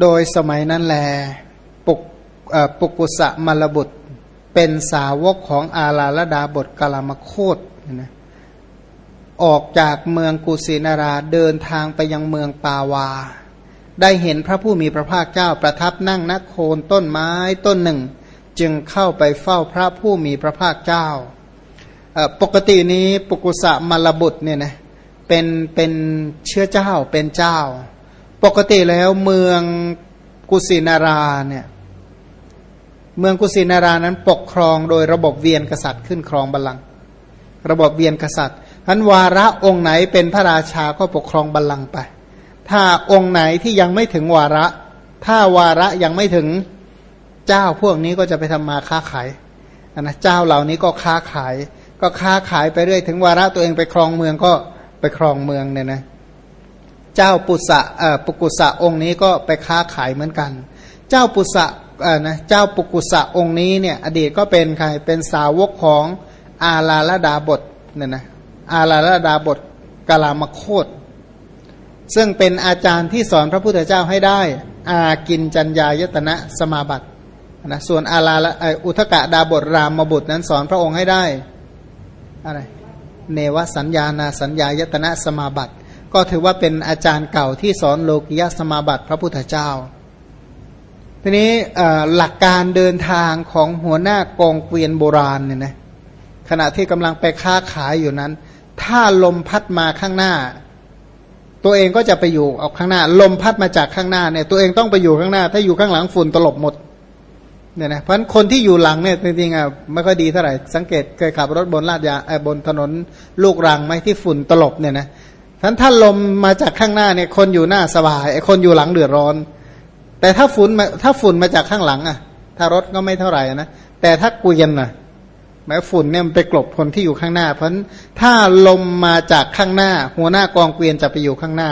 โดยสมัยนั้นแลปุกปุกุสะมลบุตร เป็นสาวกของอาลาลดาบทกลามโคตนะออกจากเมืองกุสินาราเดินทางไปยังเมืองปาวา ได้เห็นพระผู้มีพระภาคเจ้าประทับนั่งนักโคนต้นไม้ต้นหนึ่ง จึงเข้าไปเฝ้าพระผู้มีพระภาคเจ้า ปกตินี้ปุกุสะมลบุตรเนี่ยนะเป็นเป็นเชื้อเจ้าเป็นเจ้า ปกติแล้วเมืองกุสินาราเนี่ยเมืองกุสินารานั้นปกครองโดยระบบเวียนกษัตริย์ขึ้นครองบัลลังก์ระบบเวียนกษัตริย์พันวาระองค์ไหนเป็นพระราชาก็ปกครองบัลลังก์ไป ถ้าองค์ไหนที่ยังไม่ถึงวาระ ถ้าวาระยังไม่ถึงเจ้าพวกนี้ก็จะไปทำมาค้าขายนะเจ้าเหล่านี้ก็ค้าขาย ก็ค้าขายไปเรื่อยถึงวาระตัวเองไปครองเมืองก็ไปครองเมืองเนี่ยนะ เจ้าปุษะอ่อปุกุสะองค์นี้ก็ไปค้าขายเหมือนกัน เจ้าปุษะนะเจ้าปุกุสะองค์นี้เนี่ยอดีตก็เป็นใครเป็นสาวกของอาลาลดาบทเนี่ยนะอาลาลดาบทกลามโคตซึ่งเป็นอาจารย์ที่สอนพระพุทธเจ้าให้ได้ อากินจัญญายตนะสมาบัตินะส่วนอาลาลอุทกะดาบทรามบุตรนั้นสอนพระองค์ให้ได้อะไรเนวสัญญานาสัญญายตนะสมาบัติ ก็ถือว่าเป็นอาจารย์เก่าที่สอนโลกิยสมาบัติพระพุทธเจ้า ทีนี้หลักการเดินทางของหัวหน้ากองเกวียนโบราณเนี่ยนะขณะที่กำลังไปค้าขายอยู่นั้น ถ้าลมพัดมาข้างหน้า ตัวเองก็จะไปอยู่เอาข้างหน้า ลมพัดมาจากข้างหน้าเนี่ยตัวเองต้องไปอยู่ข้างหน้า ถ้าอยู่ข้างหลังฝุ่นตลบหมดเนี่ยนะเพราะคนที่อยู่หลังเนี่ยจริงๆอะไม่ค่อยดีเท่าไหร่สังเกตเคยขับรถบนลาดยาบนถนนลูกรังไหมที่ฝุ่นตลบเนี่ยนะ ท่านถ้าลมมาจากข้างหน้าเนี่ยคนอยู่หน้าสบายไอ้คนอยู่หลังเดือดร้อน แต่ถ้าฝุ่นมาถ้าฝุ่นมาจากข้างหลังอะ ถ้ารถก็ไม่เท่าไหร่นะแต่ถ้าเกวียนอะแม้ฝุ่นเนี่ยมันไปกลบคนที่อยู่ข้างหน้า เพราะถ้าลมมาจากข้างหน้า หัวหน้ากองเกวียนจะไปอยู่ข้างหน้า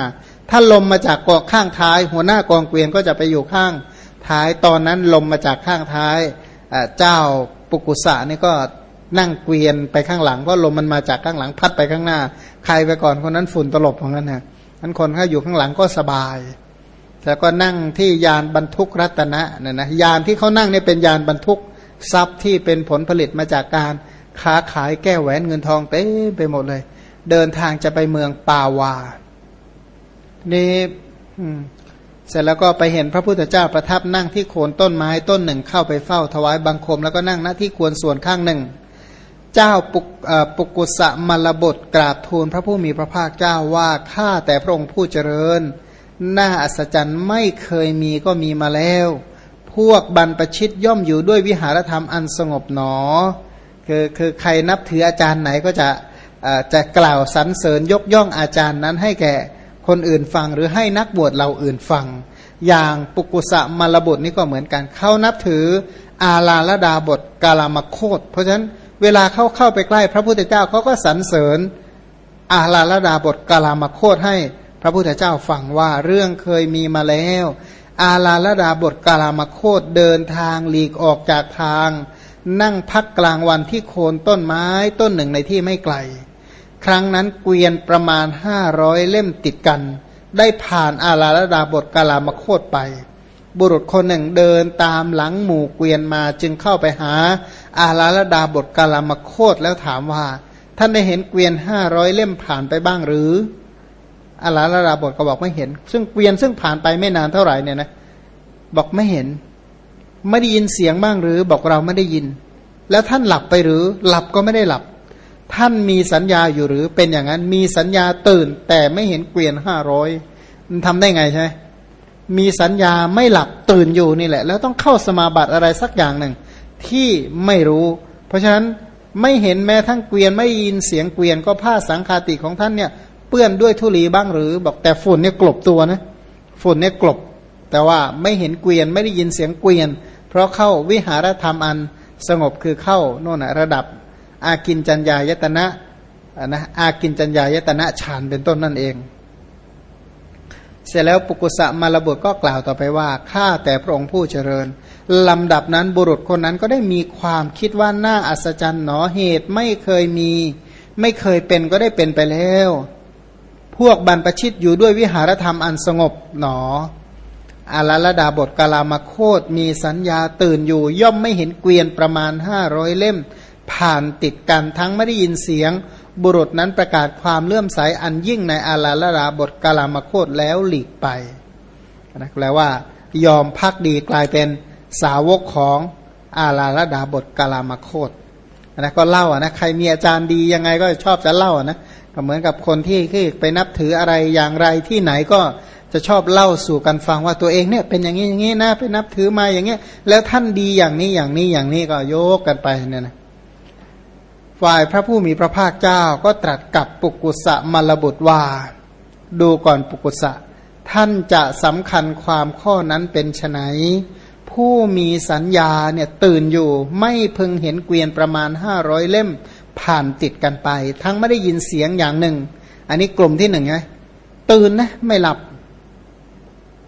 ถ้าลมมาจากกองข้างท้าย หัวหน้ากองเกวียนก็จะไปอยู่ข้างท้ายตอนนั้นลมมาจากข้างท้ายเจ้าปุกุสะนี่ก็ นั่งเกวียนไปข้างหลังเพราะลมมันมาจากข้างหลังพัดไปข้างหน้า ใครไปก่อนคนนั้นฝุ่นตลบของนั้นนะนั้นคนถ้าอยู่ข้างหลังก็สบาย แล้วก็นั่งที่ยานบรรทุกรัตนะเนี่ยนะยานที่เขานั่งเนี่ยเป็นยานบรรทุกทรัพย์ที่เป็นผลผลิตมาจากการค้าขายแก้แหวนเงินทองเต็มไปหมดเลย เดินทางจะไปเมืองปาวานี่เสร็จแล้วก็ไปเห็นพระพุทธเจ้าประทับนั่งที่โคนต้นไม้ต้นหนึ่งเข้าไปเฝ้าถวายบังคม แล้วก็นั่งหน้าที่ควรส่วนข้างหนึ่ง เจ้าปุกปุกุสะมลบทกราบทูลพระผู้มีพระภาคเจ้าว่าข้าแต่พระองค์ผู้เจริญ น่าอัศจรรย์ไม่เคยมีก็มีมาแล้ว พวกบรรพชิตย่อมอยู่ด้วยวิหารธรรมอันสงบหนอ คือคือใครนับถืออาจารย์ไหนก็จะจะกล่าวสรรเสริญยกย่องอาจารย์นั้นให้แก่คนอื่นฟังหรือให้นักบวชเราอื่นฟัง อย่างปุกุสะมลบุตรนี่ก็เหมือนกันเขานับถืออาลาลดาบทกาลามโคตเพราะฉะนั้น เวลาเข้าเข้าไปใกล้พระพุทธเจ้าเขาก็สรรเสริญอาลาลดาบทกาลามโคตให้พระพุทธเจ้าฟังว่าเรื่องเคยมีมาแล้ว อาลาลดาบทกาลามโคตเดินทางหลีกออกจากทาง นั่งพักกลางวันที่โคนต้นไม้ต้นหนึ่งในที่ไม่ไกล ครั้งนั้นเกวียนประมาณห้าร้อยเล่มติดกัน ได้ผ่านอาลาลดาบทกาลามโคตไป บุรุษคนหนึ่งเดินตามหลังหมู่เกวียนมาจึงเข้าไปหา อาลาลดาบทกาลามโคตแล้วถามว่า ท่านได้เห็นเกวียนห้าร้อยเล่มผ่านไปบ้างหรือ อาลาลาดาบทก็บอกไม่เห็น ซึ่งเกวียนซึ่งผ่านไปไม่นานเท่าไหร่เนี่ยนะบอกไม่เห็น ไม่ได้ยินเสียงบ้างหรือ บอกเราไม่ได้ยิน แล้วท่านหลับไปหรือ หลับก็ไม่ได้หลับ ท่านมีสัญญาอยู่หรือเป็นอย่างนั้นมีสัญญาตื่น แต่ไม่เห็นเกวียนห้าร้อยมันทำได้ไงใช่ไหม มีสัญญาไม่หลับตื่นอยู่นี่แหละ แล้วต้องเข้าสมาบัติอะไรสักอย่างหนึ่ง ที่ไม่รู้ เพราะฉะนั้นไม่เห็นแม้ทั้งเกวียนไม่ยินเสียงเกวียนก็ผ้าสังคาติของท่านเนี่ยเปื้อนด้วยทุลีบ้างหรือ บอกแต่ฝุ่นเนี่ยกลบตัวนะฝุ่นเนี่ยกลบ แต่ว่าไม่เห็นเกวียนไม่ได้ยินเสียงเกวียน เพราะเข้าวิหารธรรมอันสงบคือเข้าโน่นระดับ อากินจัญญายตนะนะอากินจัญญายตนะฌานเป็นต้นนั่นเอง เสร็จแล้วปุกุสะมาลบุตรก็กล่าวต่อไปว่าข้าแต่พระองค์ผู้เจริญลำดับนั้นบุรุษคนนั้นก็ได้มีความคิดว่าน่าอัศจรรย์หนอเหตุไม่เคยมี ไม่เคยเป็นก็ได้เป็นไปแล้ว พวกบรรพชิตอยู่ด้วยวิหารธรรมอันสงบหนออาลาลดาบทกาลามาโคตมีสัญญาตื่นอยู่ ย่อมไม่เห็นเกวียนประมาณห้าร้อยเล่ม ผ่านติดกันทั้งไม่ได้ยินเสียง บุรุษนั้นประกาศความเลื่อมใสอันยิ่งในอาลาลดาบทกาลามาโคตแล้วหลีกไปนะแปลว่ายอมพักดีกลายเป็นสาวกของอาลาลดาบทกาลามาโคตนะก็เล่าอะนะใครมีอาจารย์ดียังไงก็ชอบจะเล่าอะนะก็เหมือนกับคนที่ที่ไปนับถืออะไรอย่างไรที่ไหนก็จะชอบเล่าสู่กันฟังว่าตัวเองเนี่ยเป็นอย่างนี้อย่างนี้นะไปนับถือมาอย่างเงี้ยแล้วท่านดีอย่างนี้อย่างนี้อย่างนี้ก็โยกกันไปเนี่ยนะ ฝ่ายพระผู้มีพระภาคเจ้าก็ตรัสกับปุกุสะมลบุตรว่า ดูก่อนปุกุสะ ท่านจะสำคัญความข้อนั้นเป็นไฉนผู้มีสัญญาเนี่ยตื่นอยู่ไม่พึงเห็นเกวียนประมาณห้าร้อยเล่มผ่านติดกันไป ทั้งไม่ได้ยินเสียงอย่างหนึ่ง อันนี้กลุ่มที่หนึ่งไงตื่นนะไม่หลับ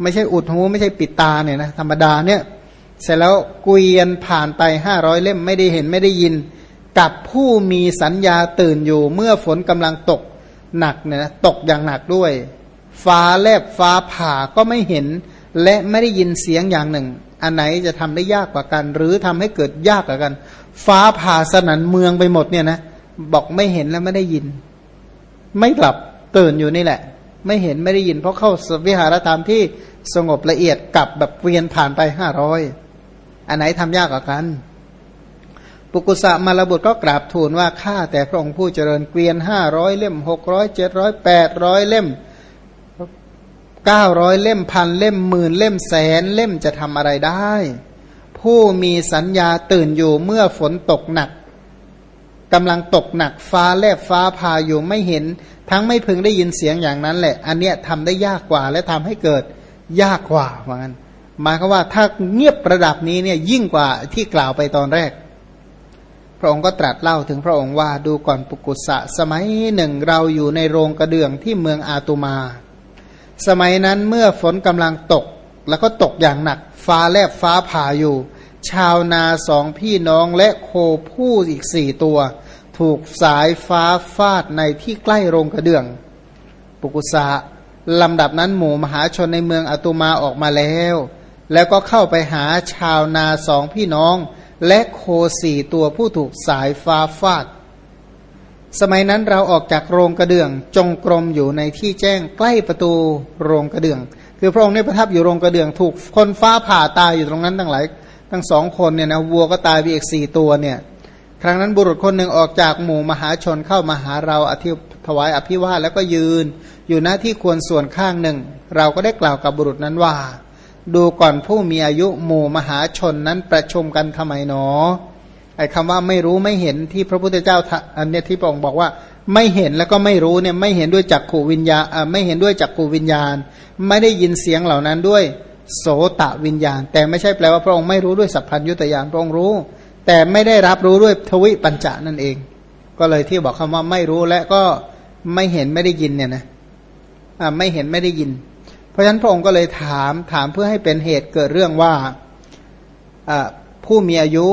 ไม่ใช่อุดหูไม่ใช่ปิดตาเนี่ยนะธรรมดาเนี่ย เสร็จแล้วเกวียนผ่านไปห้าร้อยเล่มไม่ได้เห็นไม่ได้ยิน กับผู้มีสัญญาตื่นอยู่เมื่อฝนกำลังตกหนักเนี่ยนะตกอย่างหนักด้วย ฟ้าแลบฟ้าผ่าก็ไม่เห็น และไม่ได้ยินเสียงอย่างหนึ่ง อันไหนจะทำได้ยากกว่ากัน หรือทำให้เกิดยากกว่ากัน ฟ้าผ่าสนันเมืองไปหมดเนี่ยนะบอกไม่เห็นแล้วไม่ได้ยิน ไม่หลับตื่นอยู่นี่แหละ ไม่เห็นไม่ได้ยิน เพราะเข้าสวิหารธรรมที่สงบละเอียดกับแบบเวียนผ่านไปห้าร้อยอันไหนทำยากกว่ากัน ปุกุสะมาลบุตรก็กราบทูลว่าข้าแต่พระองค์ผู้เจริญเกวียนห้าร้อยเล่มหกร้อยเจ็ดร้อยแปดร้อยเล่มเก้าร้อยเล่มพันเล่มหมื่นเล่มแสนเล่มจะทำอะไรได้ ผู้มีสัญญาตื่นอยู่เมื่อฝนตกหนักกำลังตกหนักฟ้าแลบฟ้าพาอยู่ไม่เห็น ทั้งไม่พึงได้ยินเสียงอย่างนั้นแหละ อันเนี้ยทำได้ยากกว่าและทำให้เกิดยากกว่าเหมือนกันหมายความว่าถ้าเงียบระดับนี้เนี่ยยิ่งกว่าที่กล่าวไปตอนแรก ระองค์ก็ตรัสเล่าถึงพระองค์ว่าดูก่อนปุกุสะสมัยหนึ่งเราอยู่ในโรงกระเดื่องที่เมืองอาตุมา สมัยนั้นเมื่อฝนกำลังตกแล้วก็ตกอย่างหนัก ฟ้าแลบฟ้าผ่าอยู่ ชาวนาสองพี่น้องและโคผู้อีกสี่ตัว ถูกสายฟ้าฟาดในที่ใกล้โรงกระเดื่อง ปุกุสะลำดับนั้นหมู่มหาชนในเมืองอาตุมาออกมาแล้ว แล้วก็เข้าไปหาชาวนาสองพี่น้อง และโคสี่ตัวผู้ถูกสายฟ้าฟาด สมัยนั้นเราออกจากโรงกระเดื่อง จงกรมอยู่ในที่แจ้งใกล้ประตูโรงกระเดื่อง คือพระองค์ได้ประทับอยู่โรงกระเดื่องถูกคนฟ้าผ่าตายอยู่ตรงนั้นตั้งหลายทั้งสองคนเนี่ยนะวัวก็ตายไปอีกสี่ตัวเนี่ยครั้งนั้นบุรุษคนหนึ่งออกจากหมู่มหาชนเข้ามาหาเราอธิถวายอภิวาแล้วก็ยืน อยู่หน้าที่ควรส่วนข้างหนึ่ง เราก็ได้กล่าวกับบุรุษนั้นว่า ดูก่อนผู้มีอายุหมู่มหาชนนั้นประชุมกันทำไมหนอไอ้คำว่าไม่รู้ไม่เห็นที่พระพุทธเจ้าอันเนี้ยที่พระองค์บอกว่า ไม่เห็นแล้วก็ไม่รู้เนี่ยไม่เห็นด้วยจักขูวิญญาณไม่เห็นด้วยจักขูวิญญาณ ไม่ได้ยินเสียงเหล่านั้นด้วยโสตะวิญญาณ แต่ไม่ใช่แปลว่าพระองค์ไม่รู้ด้วยสัพพัญยุตยานพระองค์รู้ แต่ไม่ได้รับรู้ด้วยทวิปัญจานั่นเอง ก็เลยที่บอกคำว่าไม่รู้และก็ไม่เห็นไม่ได้ยินเนี่ยนะไม่เห็นไม่ได้ยิน เพราะฉะนั้นพระองค์ก็เลยถามถามเพื่อให้เป็นเหตุเกิดเรื่องว่าผู้มีอายุ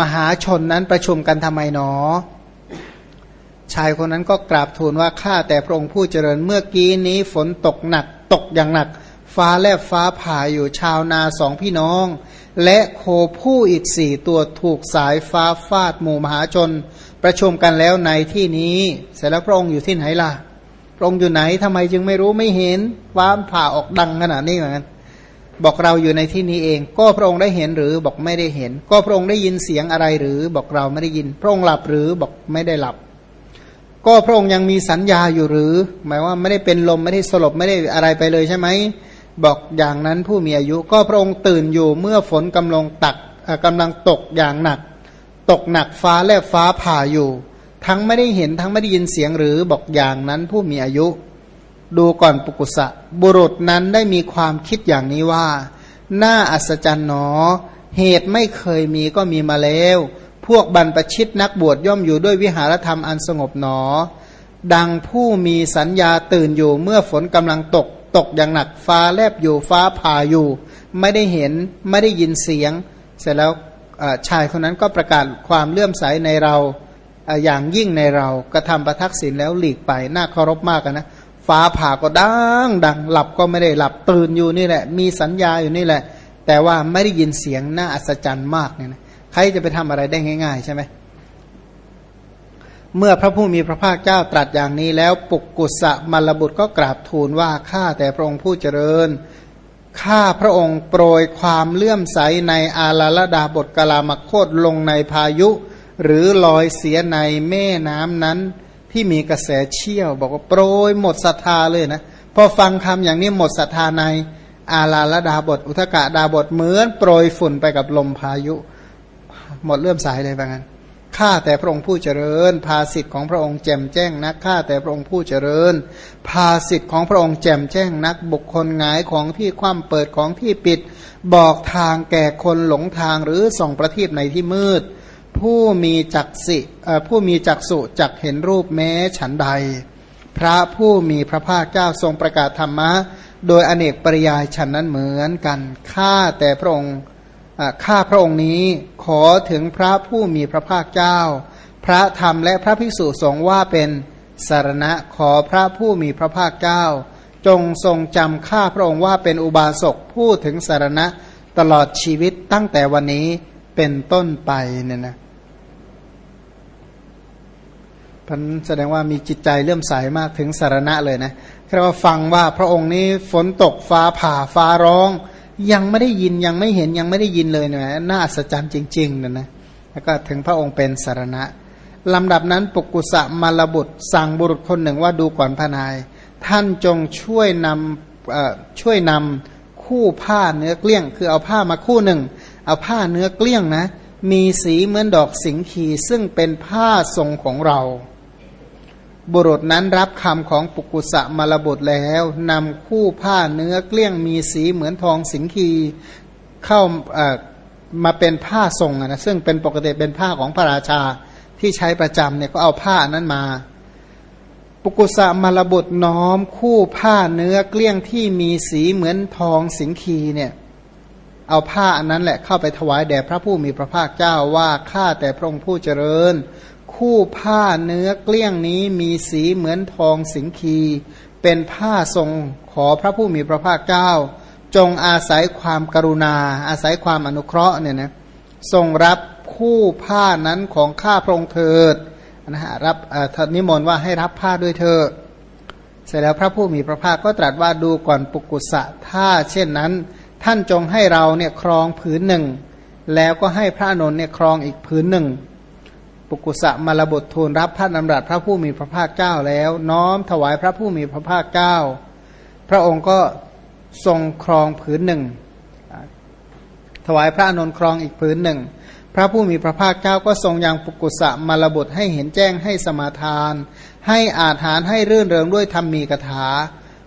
มหาชนนั้นประชุมกันทำไมหนอ ชายคนนั้นก็กราบทูลว่าข้าแต่พระองค์ผู้เจริญเมื่อกี้นี้ฝนตกหนักตกอย่างหนัก ฟ้าแลบฟ้าผ่าอยู่ชาวนาสองพี่น้อง และโคผู้อีกสี่ตัวถูกสายฟ้าฟาดหมู่มหาชน ประชุมกันแล้วในที่นี้ เสร็จแล้วพระองค์อยู่ที่ไหนล่ะ พระองค์อยู่ไหนทำไมจึงไม่รู้ไม่เห็นฟ้าผ่าออกดังขนาดนี้เหมือนกันบอกเราอยู่ในที่นี้เอง ก็พระองค์ได้เห็นหรือบอกไม่ได้เห็น ก็พระองค์ได้ยินเสียงอะไรหรือ บอกเราไม่ได้ยิน พระองค์หลับหรือบอกไม่ได้หลับ ก็พระองค์ยังมีสัญญาอยู่หรือ หมายว่าไม่ได้เป็นลมไม่ได้สลบไม่ได้อะไรไปเลยใช่ไหมบอกอย่างนั้นผู้มีอายุ ก็พระองค์ตื่นอยู่เมื่อฝนกำลังตักกำลังตกอย่างหนัก ตกหนักฟ้าแลบฟ้าผ่าอยู่ ทั้งไม่ได้เห็นทั้งไม่ได้ยินเสียงหรือบอกอย่างนั้นผู้มีอายุ ดูก่อนปุกุสะบุรุษนั้นได้มีความคิดอย่างนี้ว่า น่าอัศจรรย์หนอ เหตุไม่เคยมีก็มีมาแล้ว พวกบรรพชิตนักบวชย่อมอยู่ด้วยวิหารธรรมอันสงบหนอ ดังผู้มีสัญญาตื่นอยู่เมื่อฝนกำลังตก ตกอย่างหนักฟ้าแลบอยู่ฟ้าผ่าอยู่ ไม่ได้เห็นไม่ได้ยินเสียง เสร็จแล้วชายคนนั้นก็ประกาศความเลื่อมใสในเรา อย่างยิ่งในเรากระทำประทักษิณแล้วหลีกไปน่าเคารพมากนะฟ้าผ่าก็ดังดังหลับก็ไม่ได้หลับตื่นอยู่นี่แหละ มีสัญญาอยู่นี่แหละ แต่ว่าไม่ได้ยินเสียงน่าอัศจรรย์มากเนี่ยนะใครจะไปทำอะไรได้ง่าย ๆ ใช่ไหมเมื่อพระผู้มีพระภาคเจ้าตรัสอย่างนี้แล้วปุกกุสะมลบุตรก็กราบทูลว่าข้าแต่พระองค์ผู้เจริญข้าพระองค์โปรยความเลื่อมใสในอาลาลดาบทกลามโคตลงในพายุ หรือลอยเสียในแม่น้ำนั้น ที่มีกระแสเชี่ยว บอกว่าโปรยหมดศรัทธาเลยนะพอฟังคำอย่างนี้หมดศรัทธาใน อาลาละดาบท อุทกะดาบทเหมือนโปรยฝุ่นไปกับลมพายุ หมดเลื่อมใสเลยว่างั้นข้าแต่พระองค์ผู้เจริญ ภาสิทธิ์ของพระองค์แจ่มแจ้งนักข้าแต่พระองค์ผู้เจริญ ภาสิทธิ์ของพระองค์แจ่มแจ้งนักบุคคลงายของที่คว่ำเปิดของที่ปิด บอกทางแก่คนหลงทางหรือส่องประทีปในที่มืด ผู้มีจักสิผู้มีจักสุจักเห็นรูปแม้ฉันใด พระผู้มีพระภาคเจ้าทรงประกาศธรรมะ โดยอเนกปริยายฉันนั้นเหมือนกันข้าแต่พระองค์ข้าพระองค์นี้ขอถึงพระผู้มีพระภาคเจ้า พระธรรมและพระภิกษุสงฆ์ว่าเป็นสารณะขอพระผู้มีพระภาคเจ้า จงทรงจำข้าพระองค์ว่าเป็นอุบาสกผู้ถึงสารณะตลอดชีวิตตั้งแต่วันนี้เป็นต้นไปเนี่ยนะ พันแสดงว่ามีจิตใจเลื่อมใสมากถึงสารณะเลยนะแค่ว่าฟังว่าพระองค์นี้ฝนตกฟ้าผ่าฟ้าร้อง ยังไม่ได้ยินยังไม่เห็นยังไม่ได้ยินเลยเนี่ยน่าอัศจรรย์จริงๆนะนะแล้วก็ถึงพระองค์เป็นสารณะลำดับนั้นปกุสะมารบุตร สั่งบุรุษคนหนึ่งว่าดูก่อนพนาย ท่านจงช่วยนำช่วยนำคู่ผ้าเนื้อเกลี้ยง คือเอาผ้ามาคู่หนึ่ง เอาผ้าเนื้อเกลี้ยงนะ มีสีเหมือนดอกสิงคีซึ่งเป็นผ้าทรงของเรา บุรุษนั้นรับคำของปุกุสะมารบุตรแล้วนำคู่ผ้าเนื้อเกลี้ยงมีสีเหมือนทองสิงคีเข้ามาเป็นผ้าทรงนะซึ่งเป็นปกติเป็นผ้าของพระราชาที่ใช้ประจำเนี่ยก็เอาผ้านั้นมา ปุกุสะมารบุตรน้อมคู่ผ้าเนื้อเกลี้ยงที่มีสีเหมือนทองสิงคีเนี่ยเอาผ้าอันนั้นแหละเข้าไปถวายแด่พระผู้มีพระภาคเจ้าว่าข้าแต่พระองค์ผู้เจริญ คู่ผ้าเนื้อเกลี้ยงนี้มีสีเหมือนทองสิงคี เป็นผ้าทรงขอพระผู้มีพระภาคเจ้า จงอาศัยความกรุณา อาศัยความอนุเคราะห์เนี่ยนะทรงรับคู่ผ้านั้นของข้าพระองค์เถิดนะฮะรับนิมนต์ว่าให้รับผ้าด้วยเธอเสร็จแล้วพระผู้มีพระภาคก็ตรัสว่าดูก่อนปุกุสะถ้าเช่นนั้น ท่านจงให้เราเนี่ยครองผืนหนึ่ง แล้วก็ให้พระนนท์เนี่ยครองอีกผืนหนึ่ง ปุกุสะมารบททูลรับพระนำรัสพระผู้มีพระภาคเจ้าแล้ว น้อมถวายพระผู้มีพระภาคเจ้า พระองค์ก็ทรงครองผืนหนึ่ง ถวายพระนนครองอีกผืนหนึ่ง พระผู้มีพระภาคเจ้าก็ทรงยังปุกุสะมารบทให้เห็นแจ้งให้สมาทาน ให้อาถานให้รื่นเริงด้วยธรรมีกถา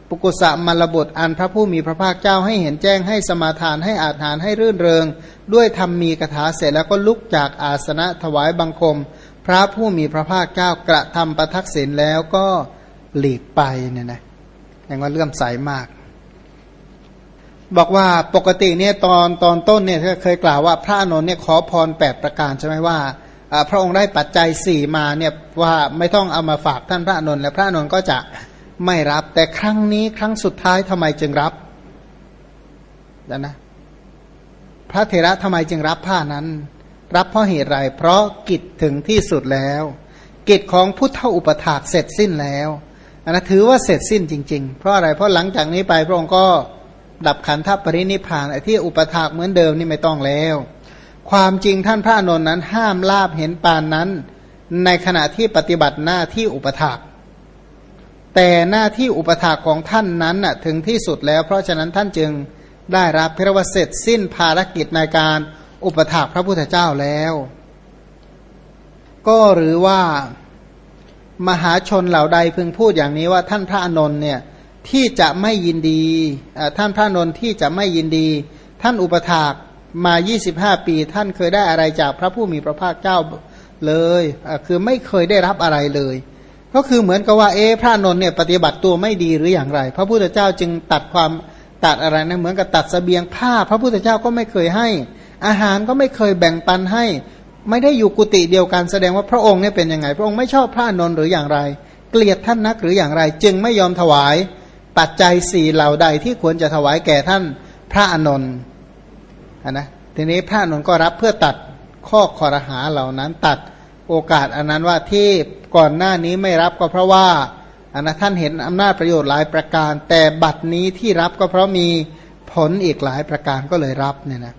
ปุกุสะมรบุตรอันพระผู้มีพระภาคเจ้าให้เห็นแจ้งให้สมาทานให้อาถานให้รื่นเริง ด้วยธรรมมีกถาเสร็จแล้วก็ลุกจากอาสนะถวายบังคม พระผู้มีพระภาคเจ้ากระทำประทักษิณแล้วก็หลีกไปเนี่ยนะอย่างว่าเลื่อมใสามาก บอกว่าปกติเนี่ยตอนตอนต้นเนี่ยเคยกล่าวว่าพระนนท์เนี่ยขอพรแปดประการใช่ไหมว่าพระองค์ได้ปัจจัยสี่มาเนี่ยว่าไม่ต้องเอามาฝากท่านพระนนท์และพระนนท์ก็จะ ไม่รับ แต่ครั้งนี้ครั้งสุดท้ายทำไมจึงรับนะนะพระเถระทำไมจึงรับผ้านั้น รับเพราะเหตุไรเพราะกิจถึงที่สุดแล้ว กิจของพุทธอุปถากเสร็จสิ้นแล้วอันนะถือว่าเสร็จสิ้นจริง ๆ เพราะอะไรเพราะหลังจากนี้ไปพระองค์ก็ดับขันธปรินิพานไอ้ที่อุปถากเหมือนเดิมนี่ไม่ต้องแล้ว ความจริงท่านพระนนท์นั้นห้ามลาบเห็นปานนั้น ในขณะที่ปฏิบัติหน้าที่อุปถาก แต่หน้าที่อุปถาของท่านนั้นน่ะถึงที่สุดแล้ว เพราะฉะนั้นท่านจึงได้รับพระวเสร็จสิ้นภารกิจในการอุปถาพระพุทธเจ้าแล้ว ก็หรือว่ามหาชนเหล่าใดพึงพูดอย่างนี้ว่าท่านพระอนนท์เนี่ยที่จะไม่ยินดีท่านพระอนนท์ที่จะไม่ยินดี ท่านอุปถากมา 25 ปี ท่านเคยได้อะไรจากพระผู้มีพระภาคเจ้าเลยคือไม่เคยได้รับอะไรเลย ก็คือเหมือนกับว่าเอ๊พระนนท์เนี่ยปฏิบัติตัวไม่ดีหรืออย่างไร พระพุทธเจ้าจึงตัดความตัดอะไรนะเหมือนกับตัดสเสบียงผ้า พระพุทธเจ้าก็ไม่เคยให้ อาหารก็ไม่เคยแบ่งปันให้ ไม่ได้อยู่กุฏิเดียวกันแสดงว่าพระองค์เนี่ยเป็นยังไง พระองค์ไม่ชอบพระนนท์หรืออย่างไร เกลียดท่านนักหรืออย่างไร จึงไม่ยอมถวาย ปัจจัยสี่เหล่าใดที่ควรจะถวายแก่ท่านพระอนนท์นะทีนี้พระอนนท์ก็รับเพื่อตัดข้อคอรหาเหล่านั้นตัด โอกาสอันนั้นว่าที่ก่อนหน้านี้ไม่รับก็เพราะว่าอันนะท่านเห็นอำนาจประโยชน์หลายประการ แต่บัตรนี้ที่รับก็เพราะมีผลอีกหลายประการก็เลยรับเนี่ยนะ